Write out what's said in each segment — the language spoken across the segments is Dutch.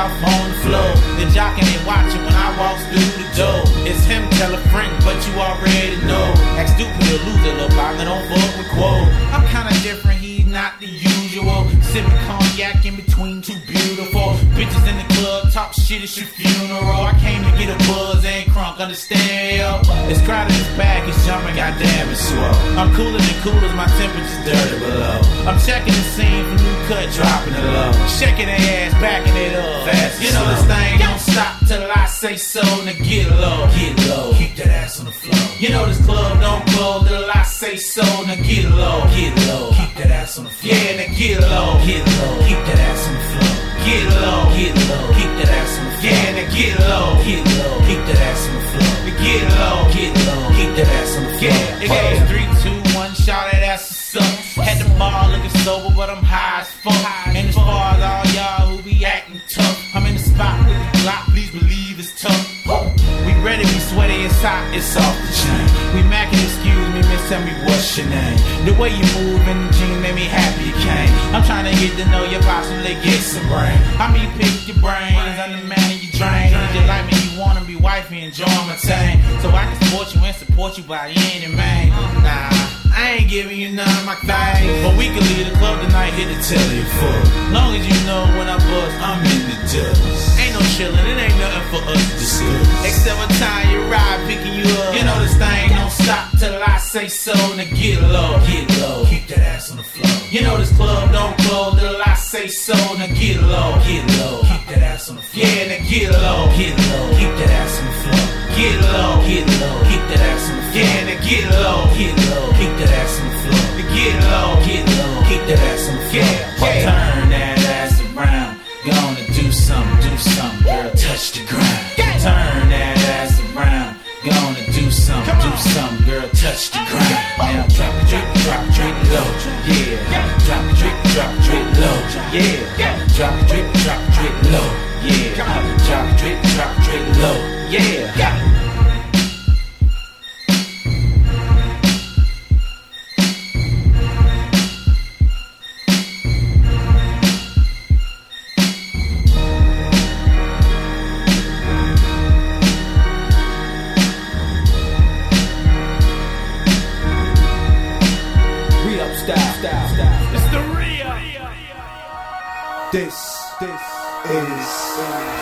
Off on the floor. The jocking and watching when I walk through the door. It's him tell a friend, but you already know. Act stupid or loser, little partner, don't fuck with Quo. I'm kinda different, he's not the usual. Sipping cognac in between two beautiful bitches in the Talk shit, it's your funeral. I came to get a buzz and crunk, understand? yo? It's crowded, it's back, it's jumping, goddamn, it's slow. I'm cooler than coolers, my temperature's dirty below. I'm checking the scene new cut, dropping it low. Shaking their ass, backing it up. Fast you know this thing don't stop till I say so. Now get low, get low. Keep that ass on the floor. You know this club don't close till I say so. Now get low, get low. Keep that ass on the floor. Yeah, now get low, get low. Keep that ass on the floor. Get low, get low. Keep that ass on the floor. Yeah, now get low, get low. Keep that ass on the floor. Get low, get low. Keep that ass on the floor. Yeah, it goes three, two, one. Shout that ass up. Had the bar looking sober, but I'm high as fuck. And as far as all y'all who be acting tough, I'm in the spot with the Glock. Please believe it's tough. We ready, we sweaty, it's hot, it's off the chain. We macking, excuse tell me what's your name. The way you move in the jeans made me happy you came. I'm trying to get to know you, possibly get some brain. I mean, pick your brains, I'm the man of your drain. You like me, you wanna be wifey, enjoy my time. So I can support you and support you by any man. Nah. I ain't giving you none of my things. But we can leave the club tonight, hit the telly full. Long as you know when I bust, I'm in the dust. No chillin', it ain't nothing for us to discuss. Except a time you ride, picking you up. You know this thing don't stop till I say so. Now get low, get low. Keep that ass on the floor. You know this club don't close till I say so. Now get low, get low. Keep that ass on the floor. Yeah, now get low, get low. Keep that ass on the floor. Get low, get low. Keep that ass on the floor. Yeah, now get low, get low. Keep that ass on the floor. Get low, get low. Keep that ass on the floor. Yeah, yeah. Turn that ass around. Gonna do something, do something, girl. Touch the ground. Turn that ass around. Gonna do something, do something, girl. Touch the ground. Now drop it, drip, drop it, drip low. Yeah. Drop it, drip, drop it, drip low. Yeah. Drop it, drip, drop it, drip low. Yeah. Drop it, drip, drop it, drip low. Yeah. This, this is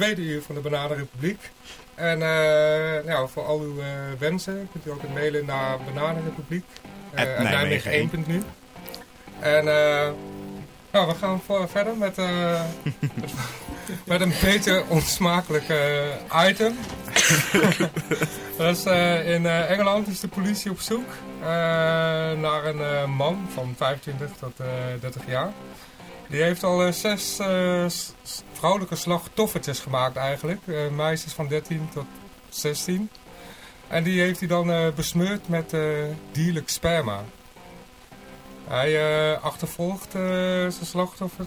tweede uur van de Bananenrepubliek. En eh, ja, voor al uw eh, wensen kunt u ook een mailen naar Bananenrepubliek. Uh, Nijmegen Nijmegen 1 nu. En eh, nou, we gaan voor, verder met, eh, met, een beter onsmakelijk eh, item. eh, in eh, Engeland is de politie op zoek eh, naar een eh, man van 25 tot eh 30 jaar. Die heeft al eh, zes eh, vrouwelijke slachtoffers gemaakt eigenlijk. Eh, meisjes van 13 tot 16. En die heeft hij dan eh, besmeurd met eh, dierlijk sperma. Hij achtervolgt zijn slachtoffer,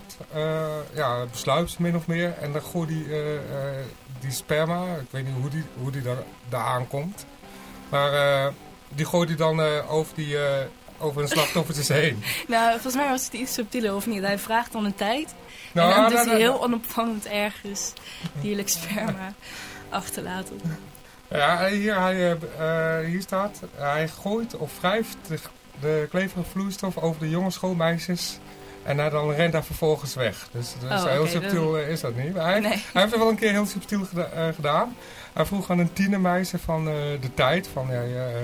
ja, besluit ze min of meer. En dan gooit hij die sperma, ik weet niet hoe die, hoe die daar, daar aankomt. Maar die gooit hij dan over, die, over een slachtoffertjes heen. Nou, volgens mij was het iets subtieler of niet. Hij vraagt dan een tijd. Nou, en dan ah, doet nou, hij nou, heel onopvallend ergens dierlijk sperma achterlaten. Ja, hier, hij, eh, eh, hier staat, hij gooit of wrijft de, de kleverige vloeistof over de jonge schoolmeisjes en hij dan rent hij vervolgens weg. Dus, dus Oh, heel subtiel dan- eh, is dat niet. Maar hij, Nee. hij heeft het wel een keer heel subtiel geda- gedaan. Hij vroeg aan een tienermeisje van de tijd, van ja,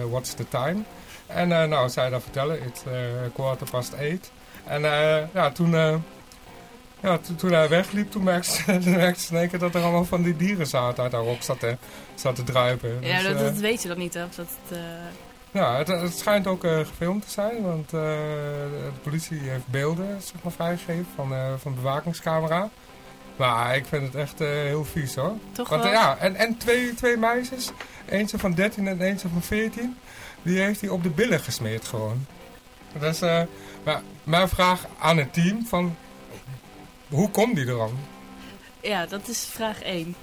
what's the time? En nou, zij dat vertellen, it's quarter past eight. En ja, toen... ja, to- toen hij wegliep, toen merkte ze, toen merkte ze in één keer dat er allemaal van die dieren zaten uit haar rok zat te, zat te druipen. Ja, Dus, dat, eh, dat weet je dan niet, hè? Dat, eh, ja, het, het schijnt ook eh, gefilmd te zijn, want de politie heeft beelden zeg maar, vrijgegeven van, van de bewakingscamera. Maar ik vind het echt heel vies hoor. toch Want, wel. ja, en, en twee, twee meisjes, eentje van 13 en eentje van 14, die heeft hij op de billen gesmeerd gewoon. Dus eh, maar mijn vraag aan het team van, hoe komt die er dan? Ja, dat is vraag 1.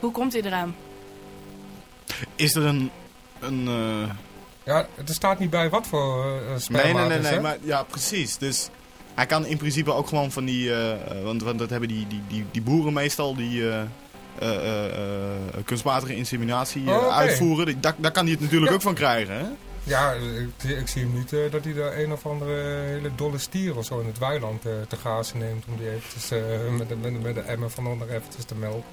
Hoe komt hij eraan? Is er een... een eh, Ja, er staat niet bij wat voor eh sperma Nee, nee, nee, nee, maar ja, precies. Dus hij kan in principe ook gewoon van die, eh, want, want dat hebben die, die, die, die boeren meestal, die eh, eh, eh, eh, kunstmatige inseminatie Oh, uitvoeren. Die- Daar, daar kan hij het natuurlijk Ja. ook van krijgen, hè? Ja, ik, ik zie hem niet eh, dat hij daar een of andere hele dolle stier of zo in het weiland eh, te gazen neemt. Om die eventjes eh, met, de, met, de- met de emmer van onder eventjes te melken.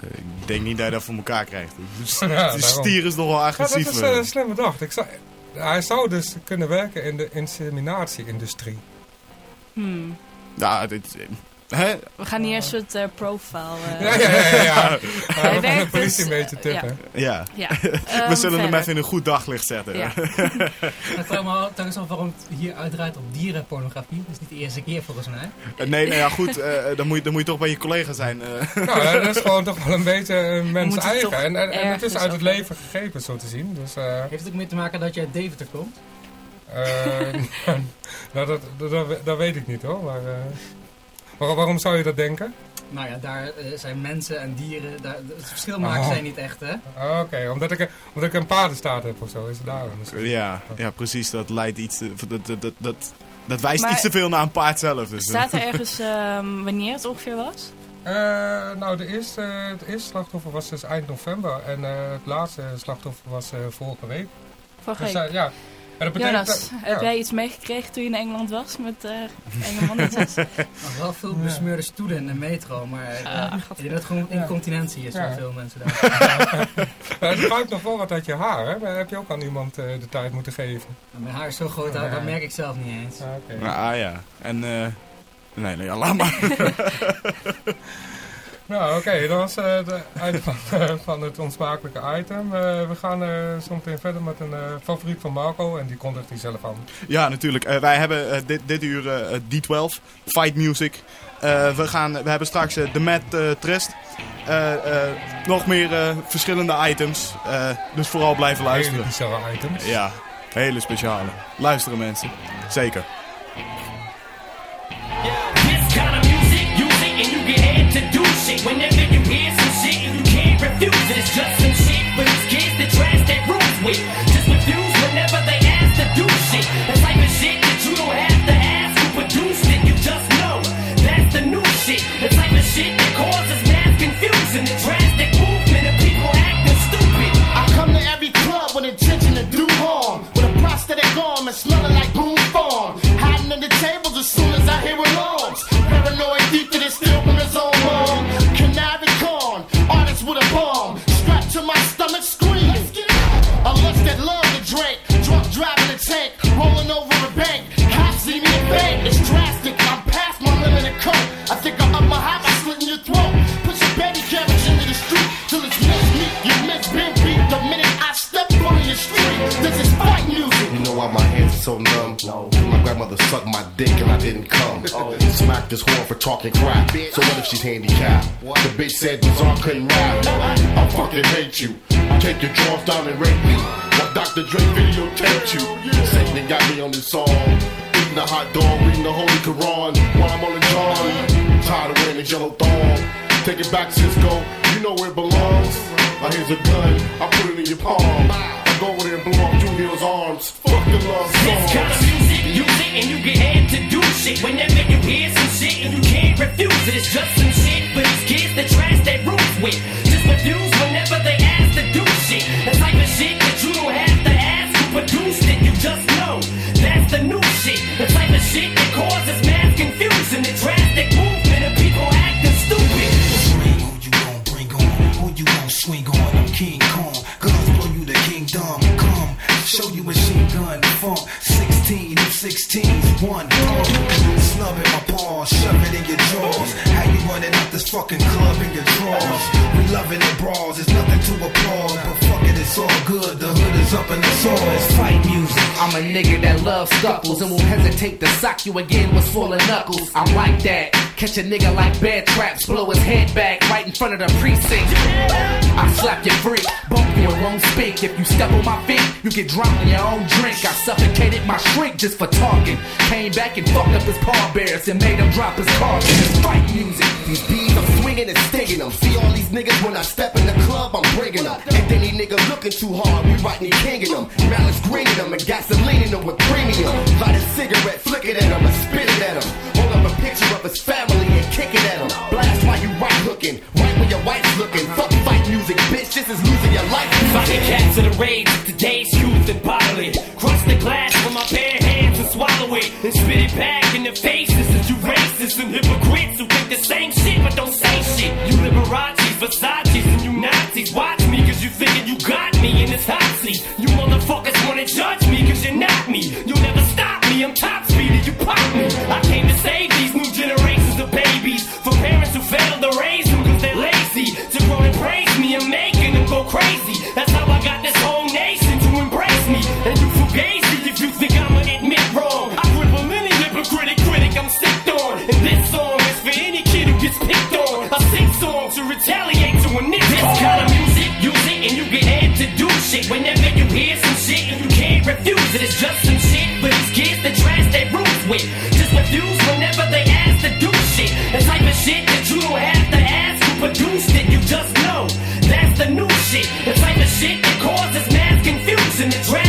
Eh, Ik denk niet dat je dat voor elkaar krijgt. Dus, Ja, de stier is nog wel Ja, dat agressief. is eh. eh, slim bedacht. Ik zou, hij zou dus kunnen werken in de inseminatie-industrie. Hmm. ja, dit, eh, hè? We gaan hier een soort eh, profile... eh, Ja, ja, ja. ja, ja. Hij we gaan de werkt politie dus, een beetje tippen. Ja, Ja. we Ehm, zullen hem verder. even in een goed daglicht zetten. Ja. Ik vraag me al telkens af waarom het hier uitdraait op dierenpornografie. Dat is niet de eerste keer volgens mij. Eh, Nee, nou ja, goed, eh, dan, moet je, dan moet je toch bij je collega zijn. eh. Nou, dat is gewoon toch wel een beetje mens het eigen. En, en, en het is uit het leven gegeven, zo te zien. Dus, eh, Heeft het ook mee te maken dat je uit Deventer komt? Eh, nou, dat, dat, dat, dat weet ik niet hoor. Maar, eh, waar- waarom zou je dat denken? Nou ja, daar eh, zijn mensen en dieren. Daar, het verschil maken Oh. zij niet echt, hè? Oké, omdat, ik, omdat ik een paardenstaat heb of zo, is het daarom. misschien. Ja, ja, precies. Dat leidt iets te, dat, dat, dat, dat, dat wijst Maar- iets te veel naar een paard zelf. Dus, eh. Staat er ergens ehm, wanneer het ongeveer was? Eh, nou, de eerste, het eerste slachtoffer was dus eind november. En eh, het laatste slachtoffer was eh, vorige week. Vorige Dus, week. eh, ja. Dat Jonas, dat- heb jij iets meegekregen toen je in Engeland was met eh enge mannetjes? Nog wel veel besmeurde stoelen in de metro, maar eh, ik denk dat het gewoon incontinentie is Ja. voor veel mensen daar. Eh, Het ruikt nog wel wat uit je haar, hè? Maar heb je ook aan iemand eh, de tijd moeten geven? Mijn haar is zo groot, dat, dat merk ik zelf niet eens. Ah, oké. Nou, ah ja. En, eh nee, nee, ja, laat maar. Nou, oké, dat was eh het einde van, van het onsmakelijke item. Eh, we gaan eh zo meteen verder met een eh, favoriet van Marco en die kondigt hij zelf aan. ja, natuurlijk. Eh, wij hebben eh, dit, dit uur eh, D12, Fight Music. Eh, we, gaan, we hebben straks eh, de Mad eh, Trist. Eh, eh, nog meer eh, verschillende items. Eh, dus vooral blijven Hele luisteren. bizarre items. Ja, hele speciale. Luisteren mensen. Zeker. This you do shit. Whenever you hear some shit and you can't refuse it, it's just some shit for these kids that trash their rules with. Just refuse whenever they ask to do shit. The type of shit that you don't have to ask who produced it, you just know. That's the new shit. The type of shit that causes mass confusion, talking crap. So what if she's handicapped? The bitch said Bizarre couldn't rap. I fucking hate you. Take your drawers down and rape me. While Dr. Dre videotaped you. Satan got me on this song. Eating a hot dog, reading the Holy Quran while I'm on the John. Tired of wearing this yellow thong. Take it back, Cisco. You know where it belongs. Now here's a gun. I put it in your palm. I go over there and blow up Junior's arms. Fuck the love This kind of music, use it and you get amped to do shit. Whenever you hear some shit and you can't refuse it, it's just some shit for these kids that trash their roots with. It's all good. The hood is up and it's all. It's fight music. I'm a nigga that loves scuffles and won't hesitate to sock you again with swollen knuckles. I'm like that. Catch a nigga like bad traps, blow his head back right in front of the precinct. I slap you free, bump you and won't speak. If you step on my feet, you get drowned in your own drink. I suffocated my shrink just for talking. Came back and fucked up his paw bears and made him drop his car. It's fight music. These bees, I'm swinging and stinging them. See all these niggas when I step in the club, I'm bringing them. And any nigga looking too hard, we Rodney Kinging them. Malice greening them and gasoline in them with premium. Light a cigarette, flick it at them and spit it at them. Hold up a picture of his family and kick it at him. Blast while you right hooking, right when your wife's looking. Fuck fight music, bitch, this is losing your life. Fucking cats of the rage today's youth and it. Crush the glass with my bare hands and swallow it. And spit it back in the faces of you racists and hypocrites who beside shit. Whenever you hear some shit and you can't refuse it, it's just some shit for these kids that trash their roots with. Just refuse whenever they ask to do shit. The type of shit that you don't have to ask who produced it, you just know. That's the new shit. The type of shit that causes mass confusion. The drastic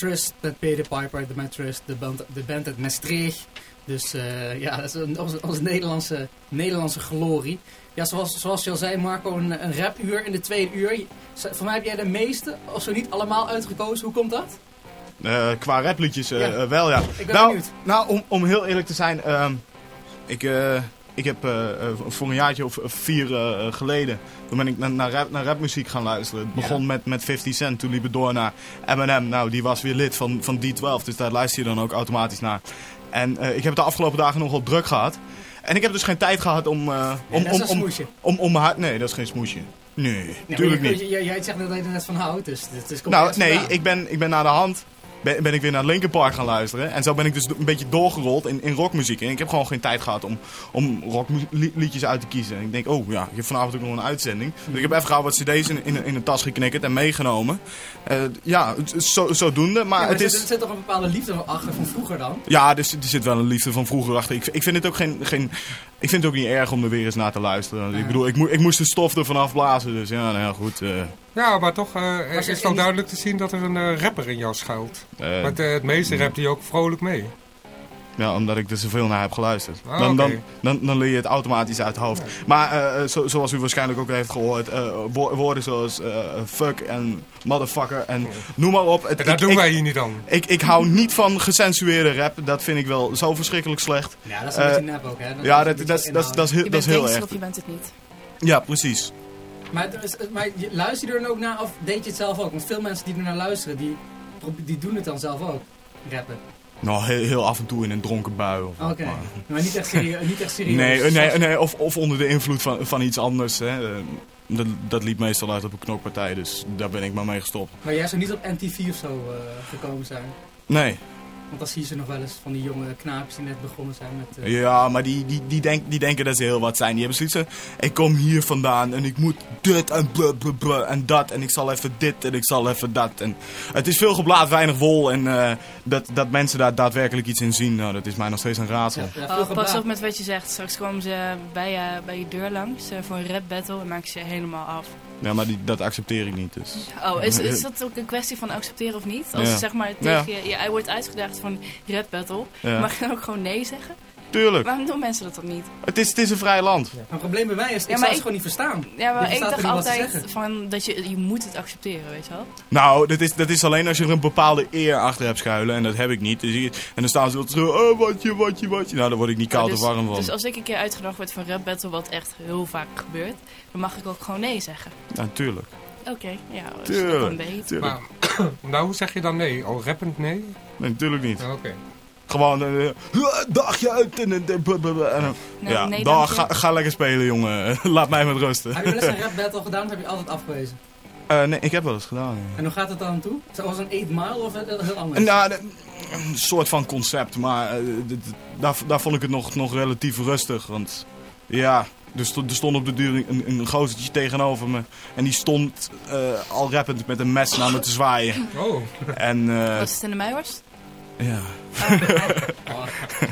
Mattress met Peter Piper, The Mattress, de band, de band uit Maastricht. Dus eh, ja, dat is een, onze, onze Nederlandse, Nederlandse glorie. Ja, zoals, zoals je al zei, Marco, een, een rapuur in de tweede uur. Voor mij heb jij de meeste, of zo niet allemaal uitgekozen. Hoe komt dat? Eh, qua rapliedjes Ja. eh, wel, ja. Ik ben nou, benieuwd. nou om, om heel eerlijk te zijn, ehm, ik, eh, ik heb eh, voor een jaartje of vier eh, geleden, toen ben ik naar, naar, rap, naar rapmuziek gaan luisteren. Het begon met, met 50 Cent, toen liep het door naar Eminem. Nou, die was weer lid van, van D12, dus daar luister je dan ook automatisch naar. En eh, ik heb het de afgelopen dagen nogal druk gehad. En ik heb dus geen tijd gehad om... eh, om, dat is om, om, smoesje. om, om. Nee, dat is geen smoesje. Nee, Ja, natuurlijk niet. Jij zegt dat je er net van houdt, dus het is Nou, compleet nee, ik ben, ik ben naar de hand. Ben, ben ik weer naar Linkin Park gaan luisteren. En zo ben ik dus een beetje doorgerold in, in rockmuziek. En ik heb gewoon geen tijd gehad om, om rockliedjes uit te kiezen. En ik denk, oh ja, ik heb vanavond ook nog een uitzending. Dus ik heb even gauw wat cd's in, in, in een tas geknikkerd en meegenomen. Eh, ja, zo, zodoende. Maar Ja, maar het er, is... zit, er zit toch een bepaalde liefde achter van vroeger dan? Ja, er, er zit wel een liefde van vroeger achter. Ik, ik vind het ook geen, geen. Ik vind het ook niet erg om er weer eens naar te luisteren. Ik bedoel, ik, ik moest de stof ervan afblazen. Dus ja, nou ja, goed. eh. Ja, maar toch eh, er is wel in- duidelijk te zien dat er een eh, rapper in jou schuilt. Want het meeste rapt hij ook vrolijk mee. Ja, omdat ik er zoveel naar heb geluisterd. Ah, dan, dan, dan, dan leer je het automatisch uit het hoofd. Maar eh, eh, zo- zoals u waarschijnlijk ook heeft gehoord, eh, wo- woorden zoals eh, fuck en motherfucker en noem maar op. Het, En dat ik- doen ik- wij hier niet aan. Ik, ik hou niet van gecensueerde rap. Dat vind ik wel zo verschrikkelijk slecht. Ja, dat is een beetje nep ook, hè? Dat ja, is dat, een dat, beetje dat, dat, dat is heel, Je dat bent is heel gangster erg. of je bent het niet. Ja, precies. Maar, is- maar je- luister je er dan ook naar of deed je het zelf ook? Want veel mensen die er naar luisteren, die, die doen het dan zelf ook. Rappen. Nou, heel, heel af en toe in een dronken bui. Oké. maar- Maar niet echt serieus. Niet echt serieus. Nee, eh, nee, nee of, of onder de invloed van, van iets anders. Hè. Eh, Dat, dat liep meestal uit op een knokpartij, dus daar ben ik maar mee gestopt. Maar jij zou niet op NTV of zo eh, gekomen zijn. Nee. Want dan zie je ze nog wel eens van die jonge knaapjes die net begonnen zijn met... eh, Ja, maar die, die, die, denk, die denken dat ze heel wat zijn. Die hebben zoiets van, ik kom hier vandaan en ik moet dit en blah, blah, blah, en dat. En ik zal even dit en ik zal even dat. En het is veel geblaad, weinig wol. En eh, dat, dat mensen daar daadwerkelijk iets in zien, nou, dat is mij nog steeds een raadsel. Oh, pas op met wat je zegt. Straks komen ze bij je, bij je deur langs eh, voor een rap battle en maken ze je helemaal af. Ja, maar die, dat accepteer ik niet. Dus. Oh, is, is dat ook een kwestie van accepteren of niet? Als Ja. zeg maar Ja. tegen je, je wordt uitgedaagd voor een rap battle, Ja. mag je dan ook gewoon nee zeggen? Tuurlijk. Waarom doen mensen dat dan niet? Het is, het is een vrij land. Het probleem bij mij is, ik Ja, zou het gewoon niet verstaan. Ja, maar ik dacht altijd van dat je, je moet het accepteren, weet je wel? Nou, dat is, dat is alleen als je er een bepaalde eer achter hebt schuilen. En dat heb ik niet. Dus en dan staan ze altijd zo, oh, watje, watje, watje. Nou, daar word ik niet koud dus, of warm van. Dus als ik een keer uitgenodigd word voor een rap battle, wat echt heel vaak gebeurt, dan mag ik ook gewoon nee zeggen. Ja, tuurlijk. Oké, ja, dat dan beter. Maar, nou, hoe zeg je dan nee? Al rappend nee? Nee, natuurlijk niet. Oké. Gewoon, eh, dagje uit en, en, en, en, en- Nee, ja, nee, dag, ga, ga lekker spelen, jongen. Laat mij met rusten. Heb je wel eens een rap battle gedaan of heb je altijd afgewezen? Eh, nee, ik heb wel eens gedaan. ja. En hoe gaat het dan toe? Zoals een 8 mile of heel heel anders? Nou, een soort van concept, maar eh, daar, daar vond ik het nog, nog relatief rustig. Want ja, er stond, er stond op de duur een, een gozertje tegenover me. En die stond eh, al rappend met een mes naar me te zwaaien. Oh. En eh, Was het in de Meijhorst? Ja.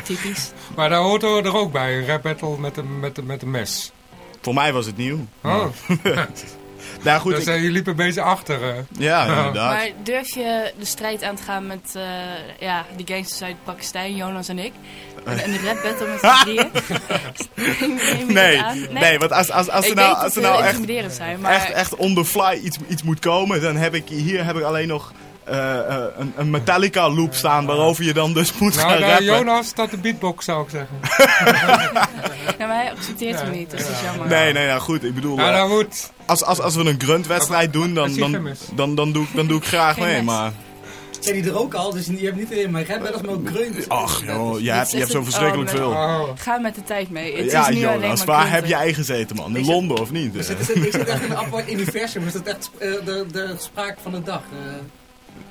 Typisch. Maar daar hoort er ook bij, een rap battle met een, met, een- met een mes. Voor mij was het nieuw. Oh. nou goed, dus ik- eh, je liep een beetje achter. Ja, inderdaad. Maar durf je de strijd aan te gaan met eh, ja, die gangsters uit Pakistan, Jonas en ik? En een rap battle met z'n drieën? Nee, aan? nee, want als, als, als er nou, als er ze nou echt, intimiderend zijn, maar- echt, echt on the fly iets, iets moet komen, dan heb ik hier heb ik alleen nog een, een Metallica loop staan waarover je dan dus moet Nou, gaan nou, rappen. Jonas staat de beatbox, zou ik zeggen. Ja, maar hij accepteert hem niet, dus dat is jammer. Nee, nee, nou goed, ik bedoel... Nou, eh, nou goed. Als, als, als we een gruntwedstrijd doen, dan, dan, dan, dan, doe, ik, dan doe ik graag mee, maar... Zijn die er ook al? Dus je hebt niet alleen maar rap maar ook grunt. Ach joh, je hebt, is je hebt zo verschrikkelijk oh, veel. met- Ga met de tijd mee. Het ja, is nu alleen Jonas, maar waar heb jij gezeten, man? In Londen of niet? Ik zit, echt in een apart universum, dus dat is echt eh, de, de spraak van de dag.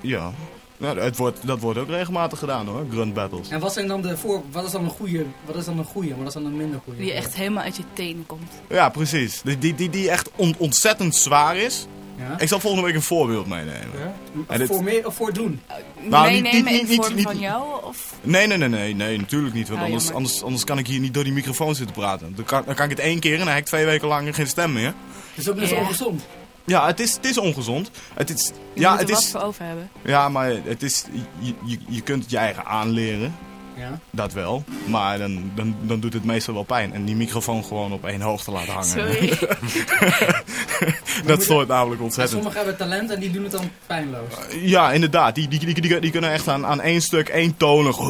Eh. Ja, nou, het wordt, dat wordt ook regelmatig gedaan hoor, grunt battles. En wat zijn dan de voor, wat is dan een goede, wat is dan een goede, wat is dan een minder goede? Die echt helemaal uit je tenen komt. Ja, precies. Die, die, die, die echt on- ontzettend zwaar is. Ja. Ik zal volgende week een voorbeeld meenemen. En dit- Voor meer of voor doen? Nou, niet- Meenemen niet- in niet- vorm niet- van jou? Of? Nee, nee, nee, nee, nee, natuurlijk niet. Want Oh, anders, anders, anders kan ik hier niet door die microfoon zitten praten. Dan kan, dan kan ik het één keer en dan heb ik twee weken lang geen stem meer. Dus ook net zo Ja. ongezond. Ja, het is, het is ongezond. Het is, Je ja, moet het er wat is, voor over hebben. ja, maar het is, je, je, je kunt het je eigen aanleren. Ja. Dat wel. Maar dan, dan, dan doet het meestal wel pijn. En die microfoon gewoon op één hoogte laten hangen. Sorry. dat stoort namelijk En ontzettend. sommigen hebben talent en die doen het dan pijnloos. Ja, inderdaad. Die, die, die, die, die kunnen echt aan, aan één stuk, één tonig.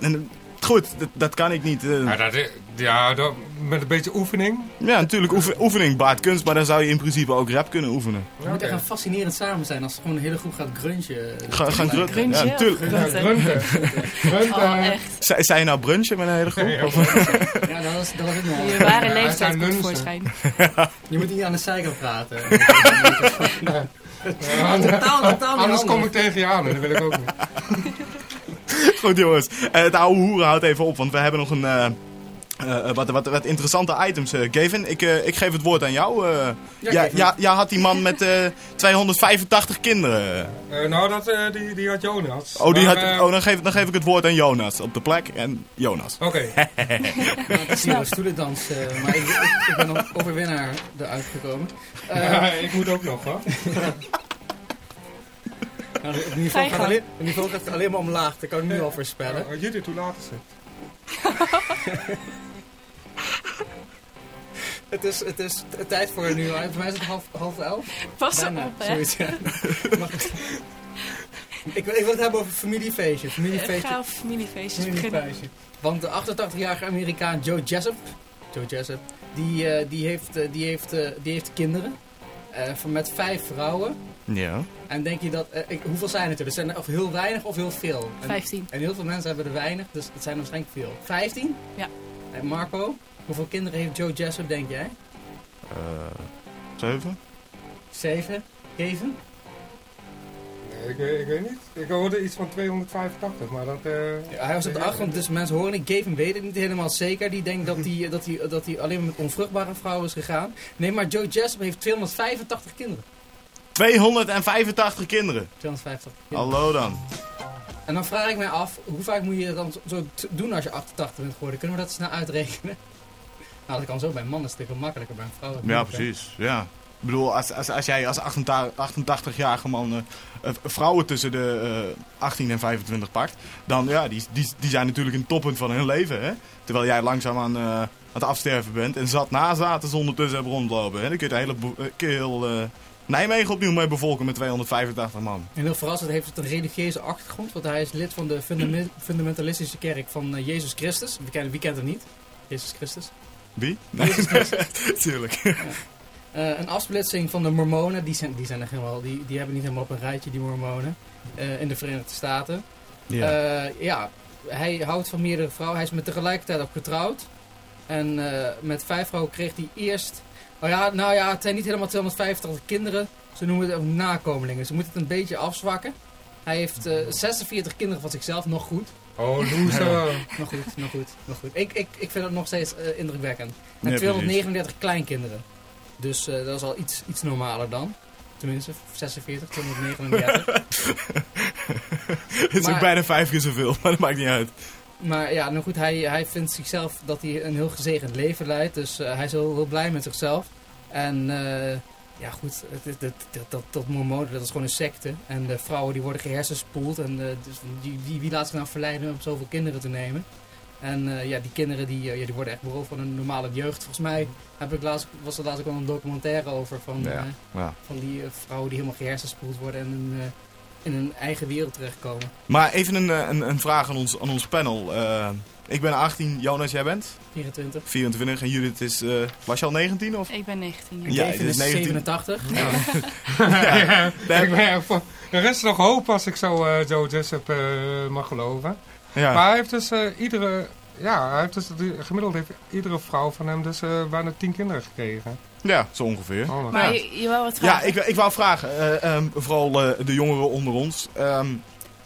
En, goed, dat, dat kan ik niet. eh. Ja, dat, is- ja dat, met een beetje oefening. Ja, natuurlijk. oefen- oefening baart kunst. Maar dan zou je in principe ook rap kunnen oefenen. Het moet echt een fascinerend samen zijn als gewoon een hele groep gaat grunchen. Ga- gaan. Grunchen Ja, natuurlijk. Grunten. Grunten. Oh, echt. Je nou brunchen met een hele groep? Nee, Of- Ja, dat is, dat nog Je ware Ja, leeftijd zijn komt voorschijn. Je moet niet aan de zijkant praten. Ja, Totaal, totaal niet Anders handig. kom ik tegen je aan en dat wil ik ook niet. Goed jongens, Eh, het oude hoeren houdt even op, want we hebben nog een... eh, eh, wat, wat, wat interessante items. eh Gavin, ik, eh, ik geef het woord aan jou. eh. ja, ja, ja, had die man met eh 285 kinderen. Eh, nou, dat, eh, die, die had Jonas. Oh, die Maar, had, oh dan, geef, dan geef ik het woord aan Jonas op de plek. En Jonas. Oké. Nou, het is een stoelendans, eh, maar ik, ik, ik ben nog overwinnaar eruit gekomen. Eh, Ja, ik moet ook nog hoor. nou, het niveau gaat alleen, het niveau gaat alleen maar omlaag, dat kan ik nu al voorspellen. Uh, Judith, hoe laat is het? Het is, het is tijd voor nu, voor mij is het half, half elf. Pas Bijna, op, hè. zoiets, ja. Mag ik, ik, wil, ik wil het hebben over familiefeestje. Ik Familiefeestje. ga over familiefeestjes beginnen. familiefeestje. Want de 88-jarige Amerikaan Joe Jessup, Joe Jessup die, eh, die, heeft, eh, die, heeft, eh, die heeft kinderen. Eh, van met vijf vrouwen. Ja. En denk je dat, eh, ik, hoeveel zijn het er? Er zijn er of heel weinig of heel veel. En, Vijftien. En heel veel mensen hebben er weinig, dus het zijn er waarschijnlijk veel. 15? Ja. En Marco, hoeveel kinderen heeft Joe Jessup, denk jij? Eh, zeven? 7? Geven? Ik, weet- ik weet niet. Ik hoorde iets van 285, maar dat... eh, Ja, hij was op de achtergrond, dus mensen horen ik Gavin weet het niet helemaal zeker. Die denkt dat hij dat die, dat die alleen maar met onvruchtbare vrouwen is gegaan. Nee, maar Joe Jessup heeft 285 kinderen. 285 kinderen. 285 kinderen. Hallo dan. En dan vraag ik mij af, hoe vaak moet je dan zo doen als je 88 bent geworden? Kunnen we dat snel uitrekenen? Nou, dat kan zo bij mannen stukken makkelijker, bij een vrouw. wat Ja, precies. Ja. Ik bedoel, als, als, als jij als 88-jarige man eh, eh, vrouwen tussen de eh, 18 en 25 pakt, dan ja, die, die, die zijn natuurlijk het toppunt van hun leven. Hè? Terwijl jij langzaam aan, eh, aan het afsterven bent en zat na zaten ondertussen hebben rondlopen. Hè? Dan kun je, het hele, eh, kun je heel eh, Nijmegen opnieuw mee bevolken met 285 man. En heel verrassend heeft het een religieuze achtergrond, want hij is lid van de fundame- fundamentalistische kerk van eh, Jezus Christus. Wie kent, wie kent het niet? Jezus Christus. Wie? Jezus Christus. Tuurlijk. Eh, een afsplitsing van de mormonen, die zijn, die zijn er helemaal, die, die hebben niet helemaal op een rijtje, die mormonen, eh, in de Verenigde Staten. Ja. Ja. ja, hij houdt van meerdere vrouwen, hij is met tegelijkertijd ook getrouwd. En eh, met vijf vrouwen kreeg hij eerst, oh ja, nou ja, het zijn niet helemaal 285 kinderen, ze noemen het ook nakomelingen. Ze moeten het een beetje afzwakken. Hij heeft eh, 46 kinderen van zichzelf, nog goed. Oh, loser. Nog goed, nog goed, nog goed. Ik, ik, ik vind het nog steeds eh, indrukwekkend. En Ja, 239 kleinkinderen. Dus eh, dat is al iets, iets normaler dan. Tenminste, 46, 239. Het is ook bijna vijf keer zoveel, maar dat maakt niet uit. maar ja, nou goed, hij, hij vindt zichzelf dat hij een heel gezegend leven leidt. Dus eh, hij is heel, heel blij met zichzelf. En eh, ja goed, dat, dat, dat mormonen, dat is gewoon een secte. En de vrouwen die worden gehersenspoeld. En dus die, die, wie laat zich nou verleiden om zoveel kinderen te nemen? En eh, ja, die kinderen die, eh, ja, die worden echt beroofd van een normale jeugd. Volgens mij heb ik laatst, was er laatst ook al een documentaire over van, Ja, eh, ja. van die vrouwen die helemaal gehersenspoeld worden en in, eh, in een eigen wereld terechtkomen. Maar even een, een, een vraag aan ons, aan ons panel. Eh, ik ben 18, Jonas, jij bent? 24. 24 en Judith is, eh, was je al 19 of? Ik ben 19. En Ja, dit is is 19. 87. ja, ik ben, van- er is nog hoop als ik zo Joe Jessup eh, mag geloven. Ja. Maar hij heeft dus eh, iedere... Ja, hij heeft dus, gemiddeld heeft iedere vrouw van hem dus eh, bijna 10 kinderen gekregen. Ja, zo ongeveer. Oh, Maar je, je wou wat Ja, vragen? ik, ik wou vragen, eh, ehm, vooral eh, de jongeren onder ons. ehm,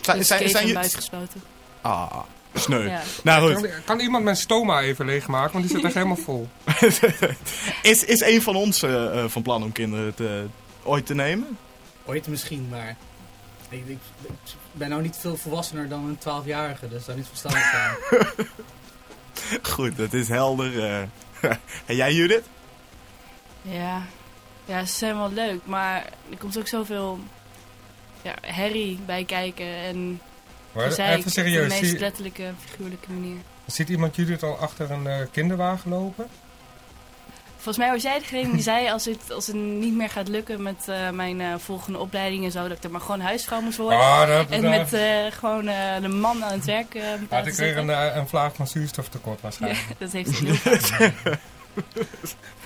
zijn, zijn, zijn buitengesloten. Ah, sneu. Ja. Nou goed, Kan, kan iemand mijn stoma even leegmaken, want die zit echt helemaal vol. is, is een van ons van plan om kinderen te, ooit te nemen? Ooit misschien, maar ik, ik, ik ben nou niet veel volwassener dan een 12-jarige, dus dat zou niet verstandig zijn. Goed, dat is helder. eh. en jij Judith? Ja. Ja, ze zijn wel leuk, maar er komt ook zoveel ja, herrie bij kijken. En Maar gezeik even serieus, op de meest letterlijke, figuurlijke manier. Ziet iemand Judith al achter een eh, kinderwagen lopen? Volgens mij was jij degene die zei, als het, als het niet meer gaat lukken met eh, mijn eh, volgende opleiding en zo, dat ik er maar gewoon huisvrouw moest worden. Ah, dat- en dat- met eh, gewoon eh, de man aan het werk laten ik weer zitten. een, een vlaag van zuurstoftekort Ja, waarschijnlijk. dat heeft hij heel.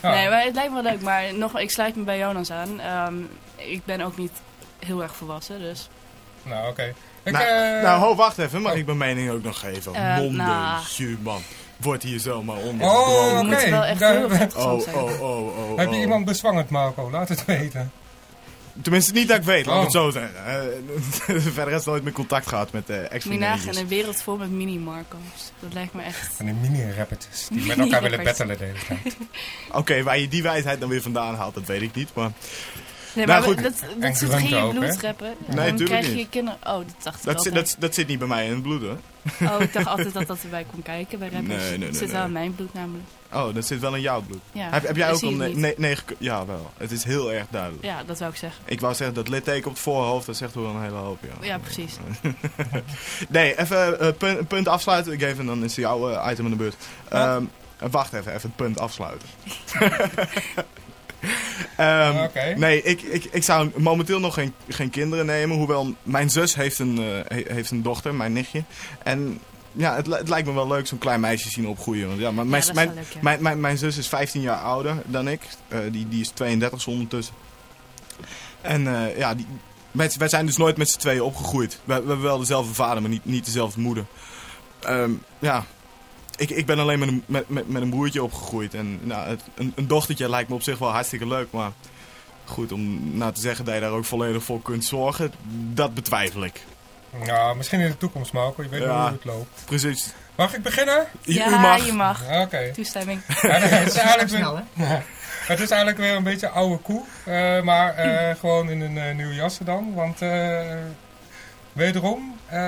Ja. Nee, maar het lijkt me wel leuk. Maar nog, ik sluit me bij Jonas aan. Ehm, ik ben ook niet heel erg volwassen, dus... Nou, oké. Ik, nou, eh, nou, ho, wacht even. Mag ik mijn mening ook nog geven? Eh, Mondetje, man. Wordt hier zomaar onder. Oh, oké. moet wel echt heel vet Oh, zijn. oh, oh, oh, Heb je oh. iemand bezwangerd, Marco? Laat het weten. Tenminste, niet dat ik weet, laat ik Oh. het zo zeggen. Eh, verder is nooit meer contact gehad met uh, ex je nagaan, een wereld vol met mini-Marco's. Dat lijkt me echt... En die mini-rappertjes die met elkaar willen battelen de hele tijd. Oké, waar je die wijsheid dan weer vandaan haalt, dat weet ik niet. Maar Nee, Nou, goed. dat, En dat zit geen bloed hè? rappen. Nee, dan tuurlijk krijg je niet. kinderen... Oh, dat dacht ik dat, zit, dat zit niet bij mij in het bloed, hoor. Oh, ik dacht altijd dat dat erbij kon kijken bij rappers. Nee, nee, nee, Het zit nee. wel in mijn bloed namelijk. Oh, dat zit wel in jouw bloed. Ja, heb, heb jij dat ook al ne ne negen... ke- Ja, wel. Het is heel erg duidelijk. Ja, dat zou ik zeggen. Ik wou zeggen, dat litteken op het voorhoofd, dat zegt wel een hele hoop, ja. Ja, precies. nee, even eh, punt, punt afsluiten. Ik even, dan is jouw eh, item in de beurt. Eh, wacht even, even het punt afsluiten. Ehm, Oké. Nee, ik, ik, ik zou momenteel nog geen, geen kinderen nemen. Hoewel mijn zus heeft een, eh, he- heeft een dochter, mijn nichtje. En ja, het, het lijkt me wel leuk zo'n klein meisje zien opgroeien. Want, ja, maar mijn, mijn, wel leuk, ja. mijn, mijn, mijn zus is 15 jaar ouder dan ik. Eh, die, die is 32 ondertussen. En eh, ja, die, wij, wij zijn dus nooit met z'n tweeën opgegroeid. We, we hebben wel dezelfde vader, maar niet, niet dezelfde moeder. Ehm, ja, ik, ik ben alleen met een, met, met, met een broertje opgegroeid. En nou, het, een, een dochtertje lijkt me op zich wel hartstikke leuk. Maar goed, om nou te zeggen dat je daar ook volledig voor kunt zorgen, dat betwijfel ik. Ja, misschien in de toekomst, Marco. Je weet Ja. hoe het loopt. Precies. Mag ik beginnen? Ja, u mag. je mag. Oké. Toestemming. Ja, nee, het, is eigenlijk Snel, weer, hè? het is eigenlijk weer een beetje oude koe. eh, maar eh, gewoon in een eh, nieuwe jassen dan. Want eh, wederom eh,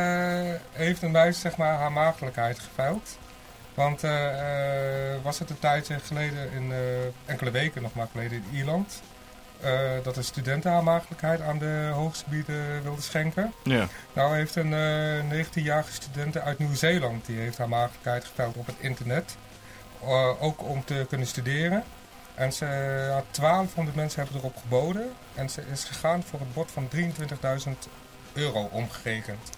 heeft een meisje zeg maar, haar maagdelijkheid geveild. Want eh, eh, was het een tijdje geleden, in, eh, enkele weken nog maar geleden in Ierland... dat een student haar maagdelijkheid aan de hooggebieden wilde schenken. Ja. Nou heeft een eh 19-jarige student uit Nieuw-Zeeland, die heeft haar maagdelijkheid geveild op het internet. Ook om te kunnen studeren. En ze had 1200 mensen hebben erop geboden. En ze is gegaan voor het bod van 23.000 euro omgerekend.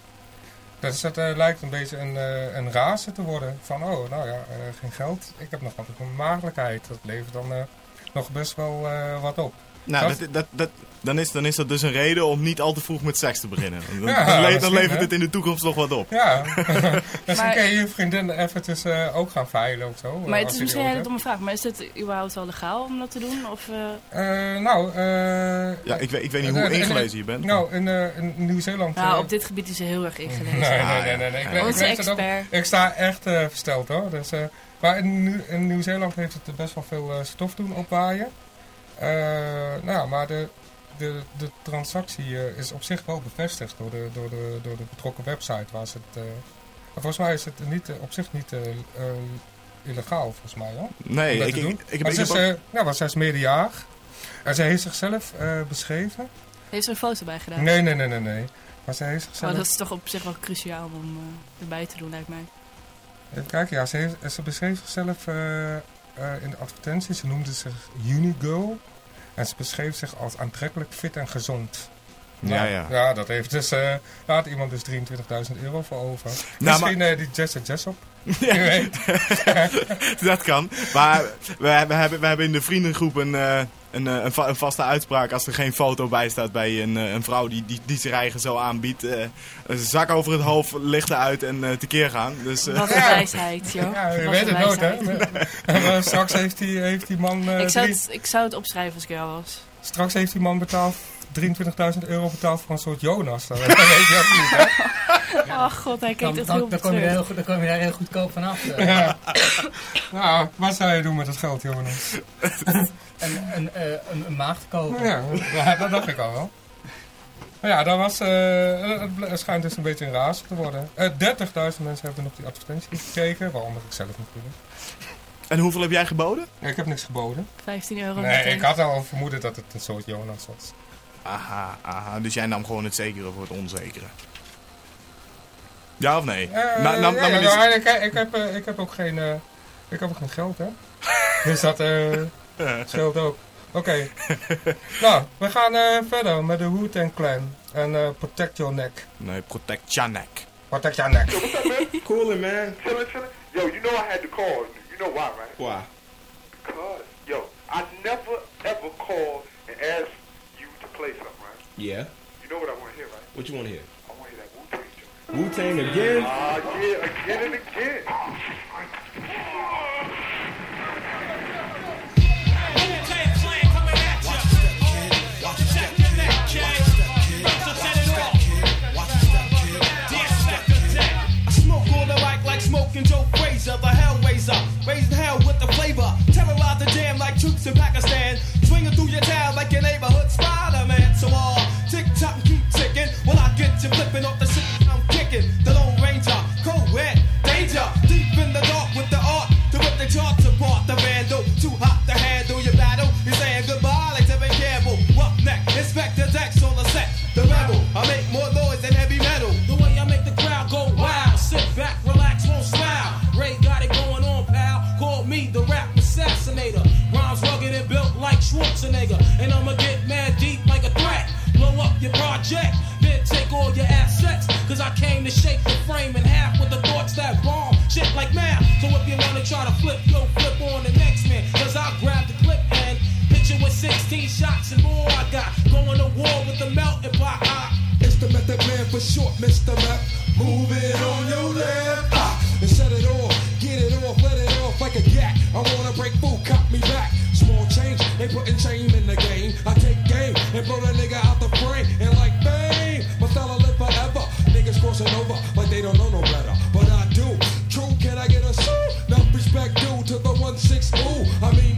Dus het eh, lijkt een beetje een, eh een razen te worden. Van, oh, nou ja, eh, geen geld. Ik heb nog altijd een maagdelijkheid. Dat levert dan nog best wel wat op. Nou, Dat- dat, dan, is, dan is dat dus een reden om niet al te vroeg met seks te beginnen. Dan, Ja, dan, le- dan misschien, levert het in de toekomst nog wat op. Ja, misschien kun je je vriendin eventjes eh, ook gaan veilen of zo. Maar eh, het is misschien een hele ooit domme vraag. Maar is het überhaupt wel legaal om dat te doen? Of, eh. Eh, nou, eh, Ja, ik weet, ik weet niet hoe ingelezen je bent. Nou, in, eh, in Nieuw-Zeeland... nou, op dit gebied is ze heel erg ingelezen. Nee, Ah, nee, nee, nee. nee. Ik, het ook- expert. ik sta echt versteld hoor. Dus, maar in, in Nieuw-Zeeland heeft het best wel veel stof doen opwaaien. Eh, nou ja, maar de, de, de transactie eh, is op zich wel bevestigd door de, door de, door de betrokken website. Waar ze het, eh, maar volgens mij is het niet, op zich niet illegaal, volgens mij. Hoor, Nee, ik, ik, ik, maar ik ze heb is, nou, zij is meerderjarig. En zij heeft zichzelf eh, beschreven. Heeft ze er een foto bij gedaan? Nee, nee, nee, nee, nee. Maar zij heeft zichzelf... Maar dat is toch op zich wel cruciaal om eh, erbij te doen, lijkt mij. Even kijken, ja, ze, heeft, ze beschreef zichzelf eh, eh, in de advertentie. Ze noemde zich Unigirl. En ze beschreef zich als aantrekkelijk, fit en gezond. Ja, Nou, ja. Ja, dat heeft dus, eh, daar had iemand dus 23.000 euro voor over. Nou, Misschien eh, die Jesse Jessop. Ja. Je weet. dat kan. Maar we, hebben, we, hebben, we hebben in de vriendengroep een, eh, een, eh, een, een vaste uitspraak. Als er geen foto bij staat bij een, eh, een vrouw die, die, die zich eigen zo aanbiedt. eh, een zak over het hoofd, lichten uit en eh, tekeer gaan. Dus, eh, Wat een wijsheid, joh. Ja, je weet het nooit, hè. straks heeft die, heeft die man... ik, zou het, ik zou het opschrijven als ik jou was. Straks heeft die man betaald 23.000 euro betaald voor een soort Jonas. Dat weet je niet, hè? Oh god, hij keek dat heel kom, je heel goed, dan kom je daar heel goedkoop vanaf. Ja. nou, wat zou je doen met dat geld, Jonas? een, een, te een, kopen. Ja, dat dacht ik al wel. Maar ja, dat was, het schijnt dus een beetje een raas te worden. 30.000 mensen hebben nog die advertentie gekeken, waaronder ik zelf natuurlijk. En hoeveel heb jij geboden? Ik heb niks geboden. 15 euro. Nee, ik had al vermoeden dat het een soort Jonas was. Aha, aha. Dus jij nam gewoon het zekere voor het onzekere. Ja of nee? Eh, ik, ik, heb, eh, ik heb ook geen, uh, ik heb ook geen geld, hè? dus dat uh, scheelt ook. Oké. Okay. nou, we gaan verder met de Hoot and Clan. En Protect Your Neck. Nee, Protect Your Neck. Protect Your Neck. Yo, what's up, man? Cooling man. Chilling, chilling. Yo, you know I had to call. You know why, right? Why? Because, yo, I never ever call and asked play something, right? Yeah. You know what I want to hear, right? What you want to hear? I want to hear that Wu Tang joint. Wu Tang again? Ah, uh, yeah, again and again. Joe Frazier, the Raising hell with the flavor. Terrorize the jam like troops in Pakistan. Swinging through your town like your neighborhood Spider Man. So uh, all tick tock keep ticking. When I get you flipping off the shit I'm kicking. The Schwarzenegger, and I'ma get mad deep like a threat. Blow up your project, then take all your assets. Cause I came to shake the frame in half with the thoughts that bomb shit like math. So if you wanna try to flip, yo, flip on the next man. Cause I'll grab the clip and picture with 16 shots and more I got. Going to war with the melting pot. I the man for short, Mr. Map. Move it on your left. Ah, and shut it off. Get it off, let it off like a gat. I wanna break food, cop me back. Small change, they putting shame in the game. I take game and blow that nigga out the frame. And like bang, my style live forever. Niggas crossing over like they don't know no better. But I do. True, can I get a suit? Enough respect due to the one six ooh. I mean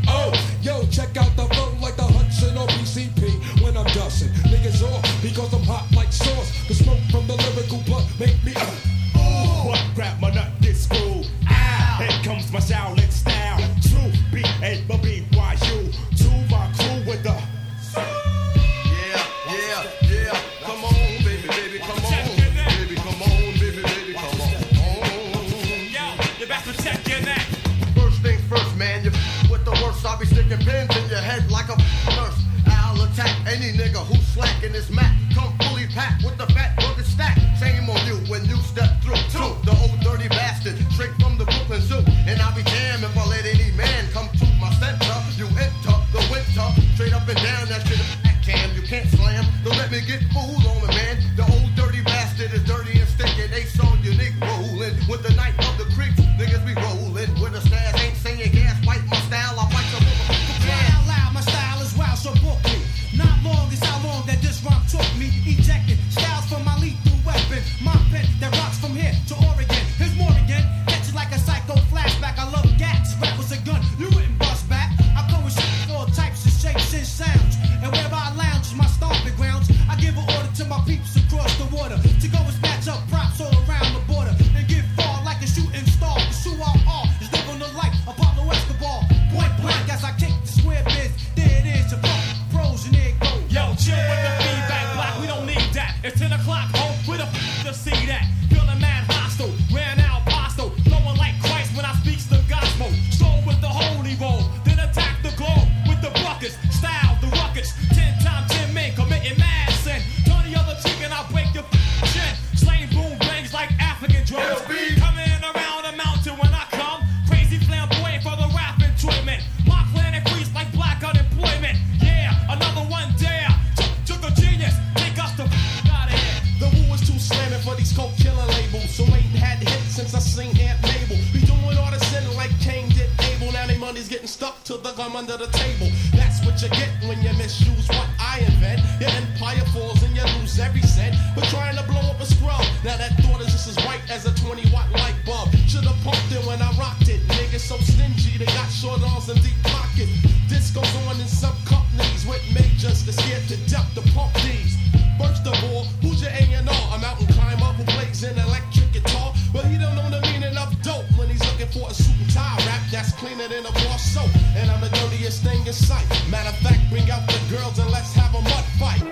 bring out the girls and let's have a mud fight.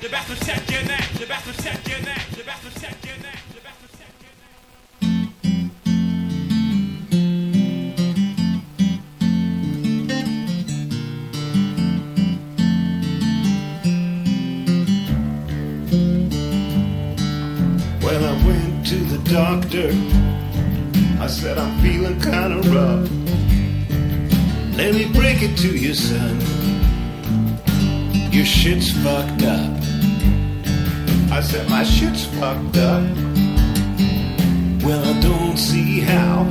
The best protect your neck, the best protect your neck, the best protect your neck. doctor Said, I'm feeling kind of rough. Let me break it to you, son. Your shit's fucked up. I said, My shit's fucked up. Well, I don't see how.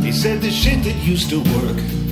He said, The shit that used to work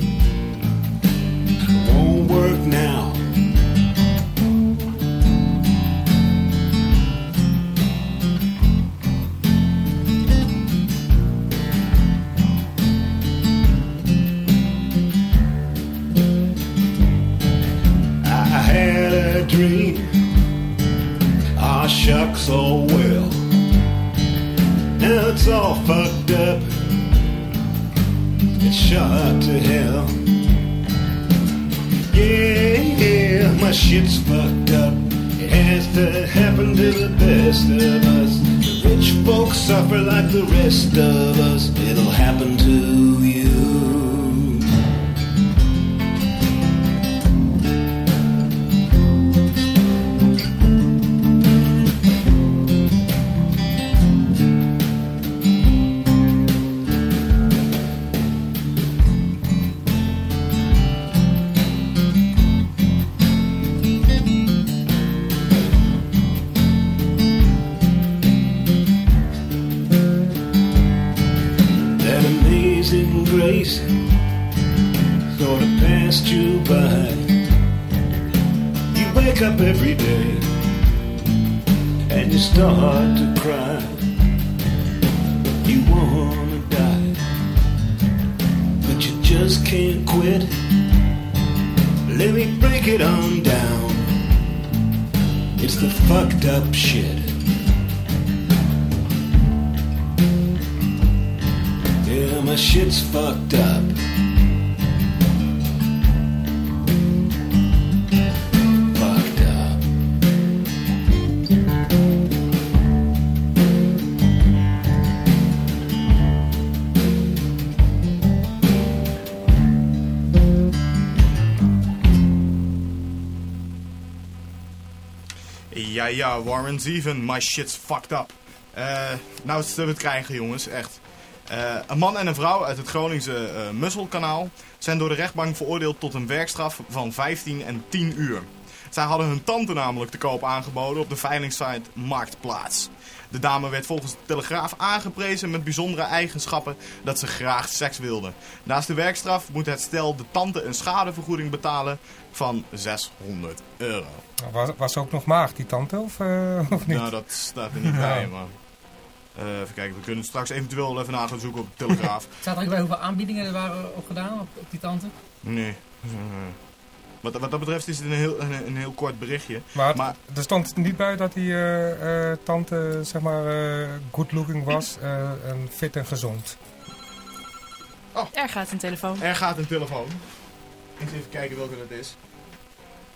Ja, Warren Zevon, my shit's fucked up. Eh, nou is het krijgen, jongens, echt. Eh, een man en een vrouw uit het Groningse eh Musselkanaal zijn door de rechtbank veroordeeld tot een werkstraf van 15 en 10 uur. Zij hadden hun tante namelijk te koop aangeboden op de veilingsite Marktplaats. De dame werd volgens de Telegraaf aangeprezen met bijzondere eigenschappen dat ze graag seks wilde. Naast de werkstraf moet het stel de tante een schadevergoeding betalen van 600 euro. Was, was ze ook nog maag, die tante, of, eh, of niet? Nou, dat staat er niet bij, maar... eh, even kijken, we kunnen straks eventueel even na gaan zoeken op de Telegraaf. Staat er ook bij hoeveel aanbiedingen er waren op gedaan op, op die tante? Nee. Eh, Wat, wat dat betreft is het een heel, een, een heel kort berichtje. Maar, het- er stond niet bij dat die eh, eh, tante, zeg maar, eh, good looking was eh, en fit en gezond. Er gaat een telefoon. Er gaat een telefoon. Eens even kijken welke dat is.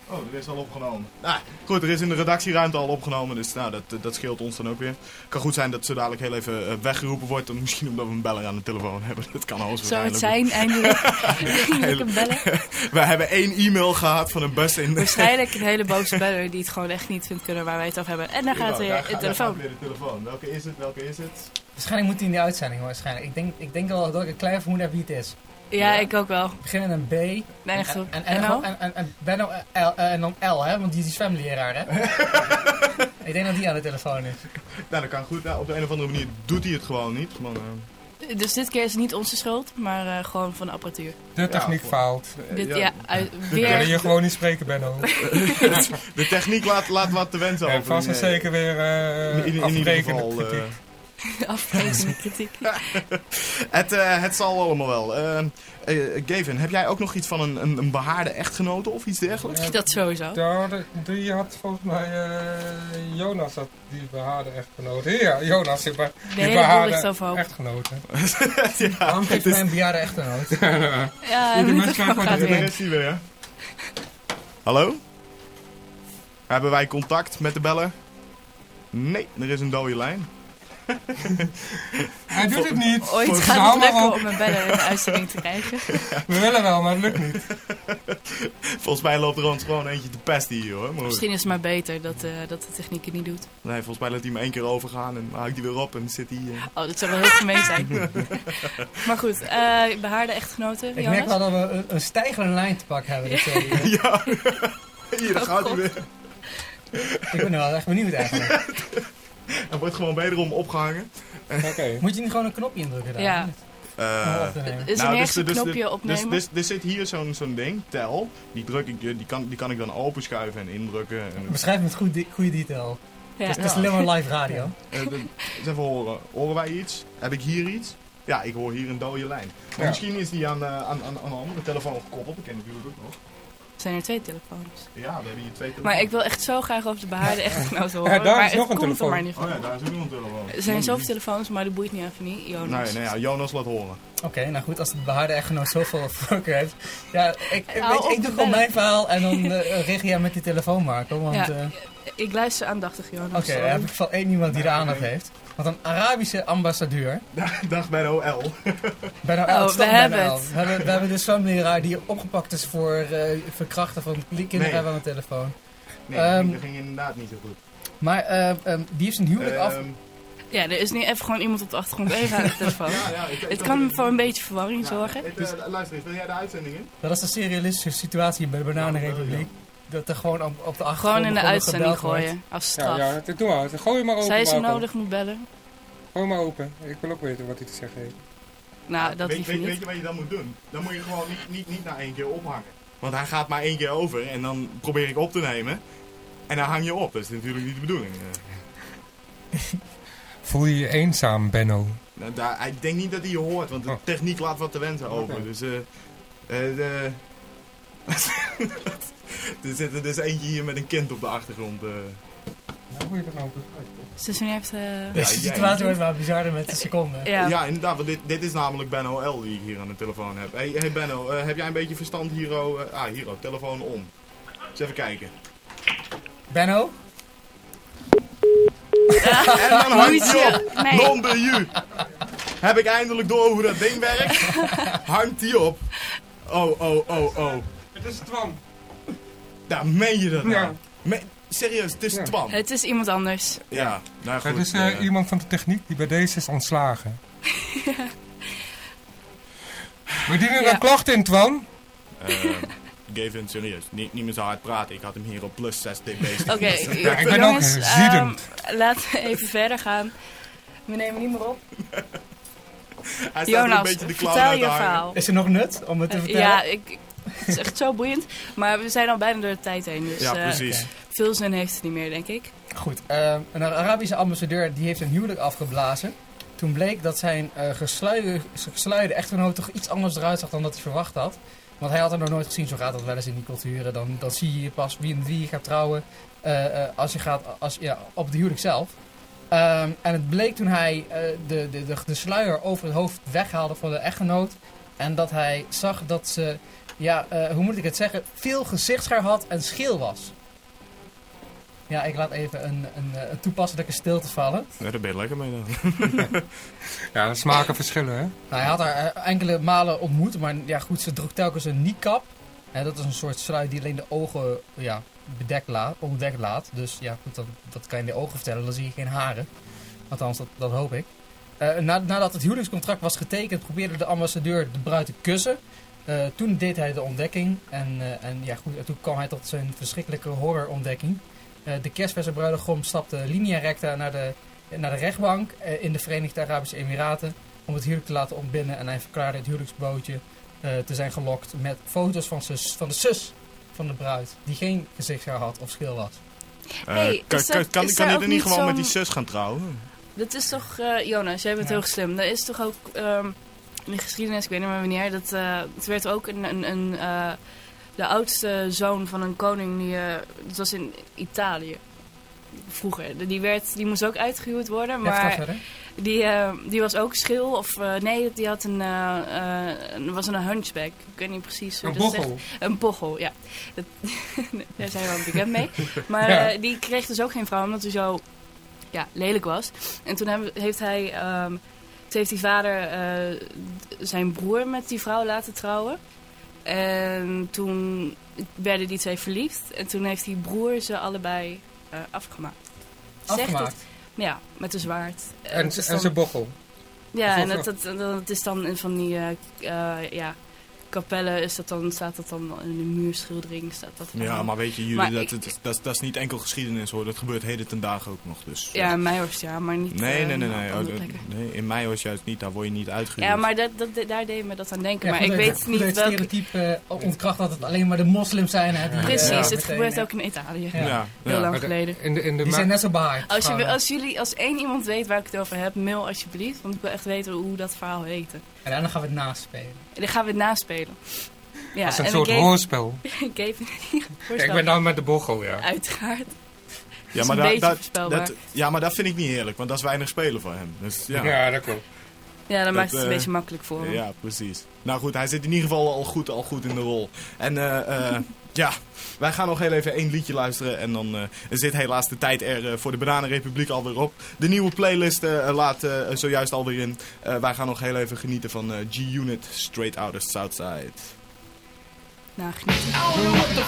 Oh, er is al opgenomen. Nou, goed, er is in de redactieruimte al opgenomen, dus nou, dat, dat scheelt ons dan ook weer. kan goed zijn dat ze dadelijk heel even eh, weggeroepen wordt, dan misschien omdat we een beller aan de telefoon hebben. Dat kan alles Zou het zijn, eindelijk? Eindelijk een beller? We hebben één e-mail gehad van een bus in. Waarschijnlijk een hele boze beller die het gewoon echt niet vindt kunnen waar wij het over hebben. En dan gaat weer daar telefoon. weer de telefoon. Welke is het? Welke is het? Waarschijnlijk moet hij in de uitzending hoor, waarschijnlijk. Ik denk, ik denk wel dat ik een klein vermoeden heb wie het is. Ja, ik ook wel. Beginnen een B. Nee, en, echt en, en, en, en, en Benno eh, L, eh, en dan L, hè? Want die is zwemleraar, hè? ik denk dat die aan de telefoon is. Nou, dat kan goed. Nou, op de een of andere manier doet hij het gewoon niet. Eh, Dus dit keer is het niet onze schuld, maar eh, gewoon van de apparatuur. De techniek faalt. Dit, ja, uit- We kunnen weer... je gewoon niet spreken, Benno. de techniek laat, laat wat te wensen En over. vast en zeker weer eh in, in, in ieder geval. eh, kritiek. Het, eh, het zal allemaal wel. Eh, Gavin, heb jij ook nog iets van een, een, een behaarde echtgenote of iets dergelijks? Dat sowieso. Ja, de- die had volgens mij eh, Jonas, had die behaarde echtgenote. Ja, Jonas, die, be, die behaarde echtgenote. Waarom geeft hij mij een bejaarde echtgenoot? Ja, Ieder de mens microfoon gaat gaat Daar weer. is hij weer. Hallo? Hebben wij contact met de beller? Nee, er is een dode lijn. Hij doet het niet. Ooit Hou gaat het lukken om een beller in de uitzending te krijgen. We willen wel, maar het lukt niet. Volgens mij loopt er ons gewoon eentje te pesten hier hoor. Maar. Misschien is het maar beter dat, eh, dat de techniek het niet doet. Nee, volgens mij laat hij me één keer overgaan en dan houdt hij weer op en dan zit hij... eh, Oh, dat zou wel heel gemeen zijn. maar goed, eh behaarde echtgenoten, Ik Jonas? merk wel dat we een, een stijgende lijn te pakken hebben. dit ja, hier daar Oh, gaat hij weer. Ik ben wel echt benieuwd eigenlijk. Hij wordt gewoon wederom opgehangen. Oké. Moet je niet gewoon een knopje indrukken daar? Ja. Eh, nemen. Is er nergens een knopje dus, opnemen? Dus, dus, er zit hier zo'n zo'n ding, tel. Die, druk ik, die, kan, die kan ik dan openschuiven en indrukken. En, Beschrijf met goed, goede detail. Ja. Dus het is alleen maar live radio. Eens even horen. Horen wij iets? Heb ik hier iets? Ja, ik hoor hier een dode lijn. Maar Ja. misschien is die aan, eh, aan, aan, aan een andere telefoon gekoppeld. Ik ken natuurlijk ook nog. Zijn er twee telefoons? Ja, we hebben hier twee telefoons. Maar ik wil echt zo graag over de behaarde echtgenoten horen. Ja, daar maar is nog het een komt er telefoon. maar niet Oh van. ja, daar is ook nog een telefoon. Er zijn zoveel telefoons, maar dat boeit niet even niet. Jonas. Nee, nee, ja, Jonas laat horen. Oké, nou goed, als de behaarde echtgenoot zoveel voorkeur heeft. Ja, ik, weet, ik doe gewoon mijn verhaal en dan eh regel jij met die telefoon, Marco. Want Ja. eh, Ik luister aandachtig, Jonas. oké, dan heb ik van één iemand die de aandacht heeft. Want een Arabische ambassadeur. Dag bij de OL. Bijna Oh, we hebben elf. We hebben, we hebben dus zo'n leraar die opgepakt is voor eh, verkrachten van kinderen Nee. hebben aan de telefoon. Nee, Ehm, dat ging inderdaad niet zo goed. Maar eh, ehm, die heeft zijn huwelijk af... Ehm, Ja, er is niet even gewoon iemand op de achtergrond even aan de telefoon. ja, ja, ik- ik het kan voor een beetje verwarring zorgen. ik, eh, luister eens, wil jij de uitzending in? Dat is een serialistische situatie bij de Bananenrepubliek. Dat er gewoon op, op de achtergrond Gewoon in de uitzending wordt. gooien, als Ja, straf. ja, doe maar. Gooi maar open. Zij ze nodig moet bellen? Gooi maar open. Ik wil ook weten wat hij te zeggen heeft. Nou, dat weet, weet, niet. weet je wat je dan moet doen? Dan moet je gewoon niet, niet, niet na één keer ophangen. Want hij gaat maar één keer over en dan probeer ik op te nemen. En dan hang je op. Dat is natuurlijk niet de bedoeling. eh. Voel je je eenzaam, Benno? Nou, daar, ik denk niet dat hij je hoort, want de Oh. techniek laat wat te wensen over. Dus, eh eh, de... er zit er dus eentje hier met een kind op de achtergrond. eh. hoe je dat nou Dus wanneer heeft... eh, Deze Ja, jij- situatie wordt wel bizarder met de seconde. Ja. Ja, inderdaad, want dit, dit is namelijk Benno L die ik hier aan de telefoon heb. Hey, hey Benno, eh, heb jij een beetje verstand Hiro? eh, ah, Hiro, telefoon om. Eens even kijken. Benno? En dan hangt hij op. Nee. Non de ju. Heb ik eindelijk door hoe dat ding werkt? hangt hij op. Oh, oh, oh, oh. Het is Twan. Daar meen je dat nou? Ja. Me- serieus, het is Ja. Twan. Het is iemand anders. Ja, nou goed. Het is eh, iemand van de techniek die bij deze is ontslagen. We dienen Ja. een klacht in, Twan. eh, Gavin, serieus. Niet, niet meer zo hard praten. Ik had hem hier op plus 6 dB. Oké, Ja, ik ben jongens, ook ehm, ziedend. laten we even verder gaan. We nemen niet meer op. Hij staat er een Jonas, beetje de clown vertel je verhaal. Is er nog nut om het te Eh, vertellen? ja, ik, ik- het is echt zo boeiend. Maar we zijn al bijna door de tijd heen. Dus Ja, eh, precies. veel zin heeft het niet meer, denk ik. Goed, eh, een Arabische ambassadeur die heeft een huwelijk afgeblazen. Toen bleek dat zijn eh gesluierde, gesluierde echtgenoot toch iets anders eruit zag dan dat hij verwacht had. Want hij had er nog nooit gezien, zo gaat dat wel eens in die culturen. Dan, dan zie je pas wie met wie je gaat trouwen eh, eh, als je gaat als, ja, op het huwelijk zelf. Ehm, en het bleek toen hij eh, de, de, de, de sluier over het hoofd weghaalde van de echtgenoot. En dat hij zag dat ze, ja, eh, hoe moet ik het zeggen, veel gezichtshaar had en scheel was. Ja, ik laat even een, een, eh, een toepasselijke stilte vallen. Ja, daar ben je lekker mee dan. Ja, smaken verschillen, hè? Nou, hij had haar eh, enkele malen ontmoet, maar ja, goed, ze droeg telkens een niqab. En dat is een soort sluit die alleen de ogen ja, bedekt laat, onderdekt laat. Dus ja, goed, dat, dat kan je in de ogen vertellen, dan zie je geen haren. Althans, dat, dat hoop ik. Eh, na- nadat het huwelijkscontract was getekend, probeerde de ambassadeur de bruid te kussen. Eh, toen deed hij de ontdekking en, eh, en ja, goed, en toen kwam hij tot zijn verschrikkelijke horrorontdekking. Eh de kerstverse bruidegom stapte linea recta naar de, naar de rechtbank eh, in de Verenigde Arabische Emiraten om het huwelijk te laten ontbinden. En hij verklaarde het huwelijksbootje eh, te zijn gelokt met foto's van, zus, van de zus van de bruid, die geen gezichtshaar had of schil was. Eh, Hey, kan kan, dat- hij er niet gewoon met die zus gaan trouwen? Dat is toch, eh, Jonas, jij bent Ja. heel slim. Er is toch ook ehm, in de geschiedenis, ik weet niet meer wanneer, dat, eh, het werd ook een, een, een eh, de oudste zoon van een koning, die, eh, dat was in Italië. vroeger. Die, werd, die moest ook uitgehuwd worden, maar die, eh, die was ook schil. Of eh, nee, die had een, eh, eh, was een hunchback. Ik weet niet precies hoe Een dat zegt. bochel. Een bochel, ja. Dat, daar zijn we wel bekend mee. Maar Ja. eh, die kreeg dus ook geen vrouw, omdat hij zo ja, lelijk was. En toen hebben- heeft hij... ehm, toen heeft die vader eh, zijn broer met die vrouw laten trouwen. En toen werden die twee verliefd. En toen heeft die broer ze allebei eh, afgemaakt. Zegt Afgemaakt? het- ja, met een zwaard. En, en zijn bochel. Ja, en dat, dat, dat is dan van die eh, ja, kapellen is dat dan, staat dat dan in de muurschildering. Staat dat Ja, dan. maar weet je, jullie, dat, ik- dat, dat, dat is niet enkel geschiedenis hoor. Dat gebeurt heden ten dagen ook nog. Dus, Ja, in Meijhorst ja, maar niet Nee, eh, nee, nee. op nee. Oh, nee in juist niet. Daar word je niet uitgehuwd. Ja, maar dat, dat, daar deed me dat aan denken. Ja, maar goed ik weet goed niet dat het welke... stereotype eh, ontkracht dat het alleen maar de moslims zijn. Hè, die, eh, Precies, het meteen, gebeurt eh, ook in Italië. Ja. Ja, Heel ja. lang geleden. In de, in de Die zijn net zo behaaid. Als, je, als, jullie, als één iemand weet waar ik het over heb, mail alsjeblieft. Want ik wil echt weten hoe dat verhaal heette. En daarna gaan we het naspelen. En dan gaan we het naspelen. Ja, Als een en soort hoorspel. ik geef niet Ja, ik ben nou met de bochel, ja. Uiteraard. Ja, is maar dat, dat, dat, ja, maar dat vind ik niet eerlijk. Want dat is weinig spelen voor hem. Dus, ja. Ja, dat klopt. Ja, dan maakt het een eh, beetje makkelijk voor hem. Ja, precies. Nou goed, hij zit in ieder geval al goed, al goed in de rol. En eh, eh, ja, wij gaan nog heel even één liedje luisteren. En dan eh, zit helaas de tijd er eh, voor de Bananenrepubliek alweer op. De nieuwe playlist eh, laat eh, zojuist alweer in. Eh, wij gaan nog heel even genieten van eh, G-Unit, Straight Outta Southside. Nou, geniet. I don't know what the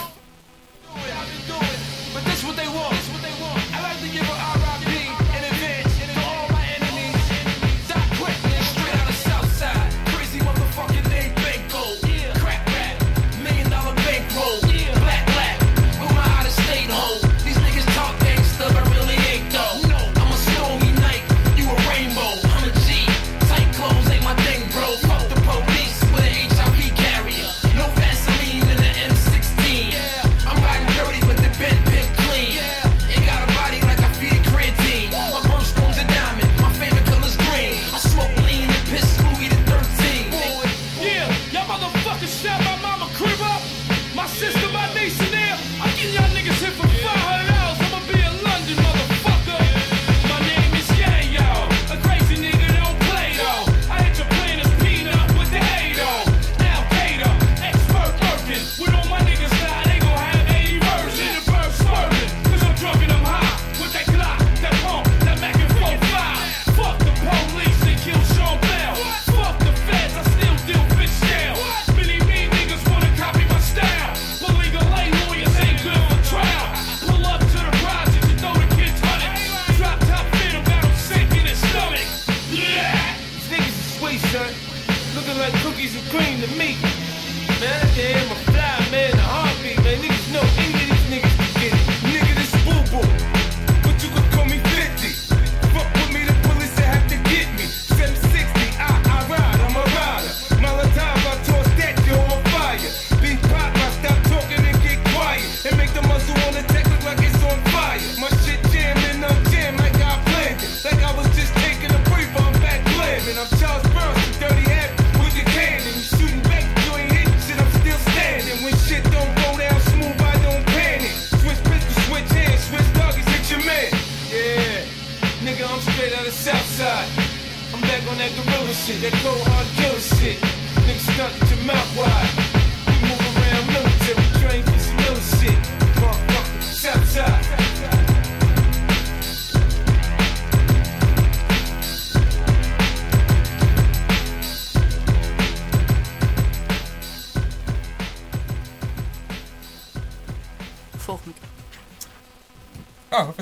I've been doing, but this what they want. This what they want.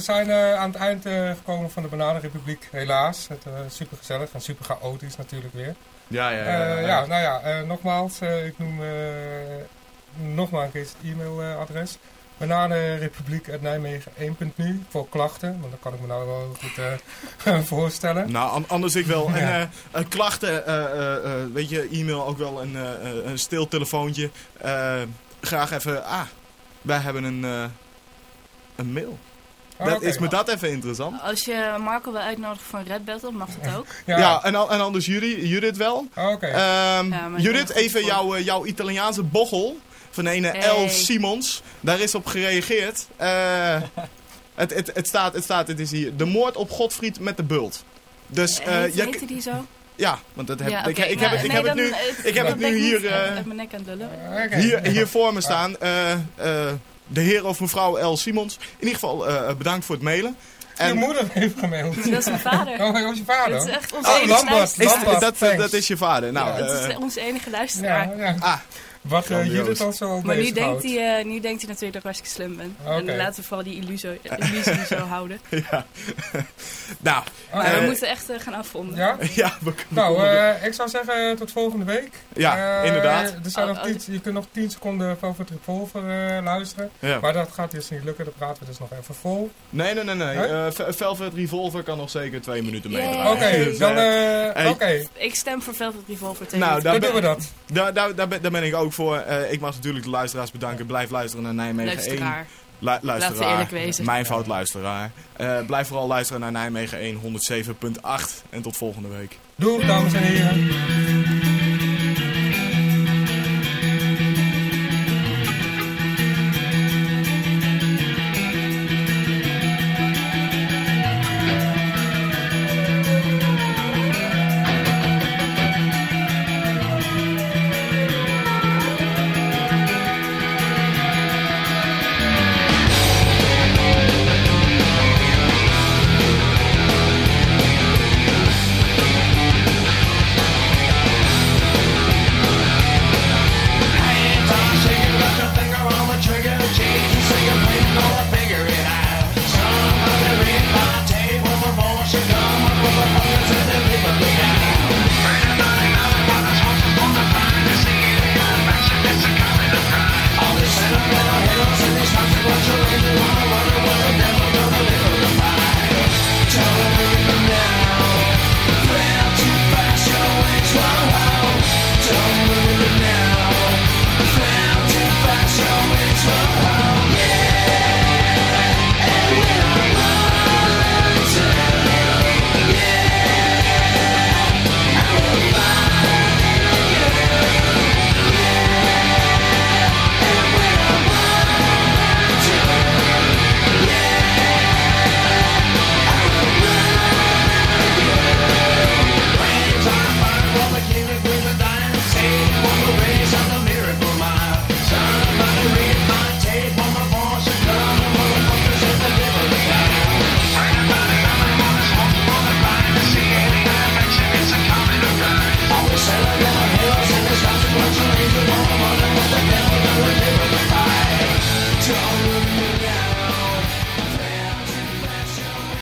Zijn eh, aan het eind eh, gekomen van de Bananenrepubliek, helaas. Het was super gezellig en super chaotisch natuurlijk weer. Ja, ja, ja, Eh, ja. ja, nou ja, eh, nogmaals, eh, ik noem eh, nogmaals een keer het e-mailadres. Bananenrepubliek.nijmegen 1.nu voor klachten, want dat kan ik me nou wel goed eh, voorstellen. Nou, an- anders ik wel. En Ja. eh, eh, klachten, eh, eh, eh, weet je, e-mail ook wel een, eh, eh, een stil telefoontje. Eh, graag even, ah, wij hebben een, eh, een mail. Dat. Is me dat even interessant? Als je Marco wil uitnodigen voor een Red Battle, mag dat ook. Ja, en, al- en anders Judith, Judith wel. Oké. Ehm, Ja, Judith, even jouw, eh, jouw Italiaanse bochel van een Hey. L. Simons. Daar is op gereageerd. Eh, Het, het, het, staat, het staat, het is hier. De moord op Godfried met de bult. Dus, eh Heet, heette die zo? ja, want dat heb, Ja, ik, ik, heb, Nou, het, ik nee, heb het nu, ik heb het nu hier, lullen. hier, hier voor me staan. Eh, eh, de heer of mevrouw L. Simons. In ieder geval eh, bedankt voor het mailen. Je moeder heeft gemaild. Dat is mijn vader. Oh, dat was je vader? Dat is echt onze Oh, enige Lambert, luisteraar. Is, dat, dat is je vader. Nou, Ja, het eh, is onze enige luisteraar. Ja, ja. Ah, Wat uh. Judith al zo Maar nu denkt, hij, eh, nu denkt hij natuurlijk dat ik hartstikke slim ben. En laten we vooral die illusie, illusie zo houden. ja. nou, Maar we eh, moeten echt eh, gaan afronden. Ja? ja, we, we Nou, eh, ik zou zeggen tot volgende week. Ja, Eh, inderdaad. Er zijn Oh, nog oh. tien, je kunt nog 10 seconden Velvet Revolver eh, luisteren. Ja. Maar dat gaat dus niet lukken, dat praten we dus nog even vol. Nee, nee, nee, nee. Huh? Eh, Velvet Revolver kan nog zeker twee minuten meedraaien. Oké, Dus, dan... eh, eh, hey. Ik stem voor Velvet Revolver tegen. Nou, daar dan ben, doen we dat. Daar, daar, daar, ben, daar ben ik ook voor. Eh, ik mag natuurlijk de luisteraars bedanken. Blijf luisteren naar Nijmegen 1. Luisteraar. Lu- luisteraar. Laten we eerlijk wezen. Mijn fout luisteraar. Eh, blijf vooral luisteren naar Nijmegen 1 107.8. En tot volgende week. Doeg, dames en heren.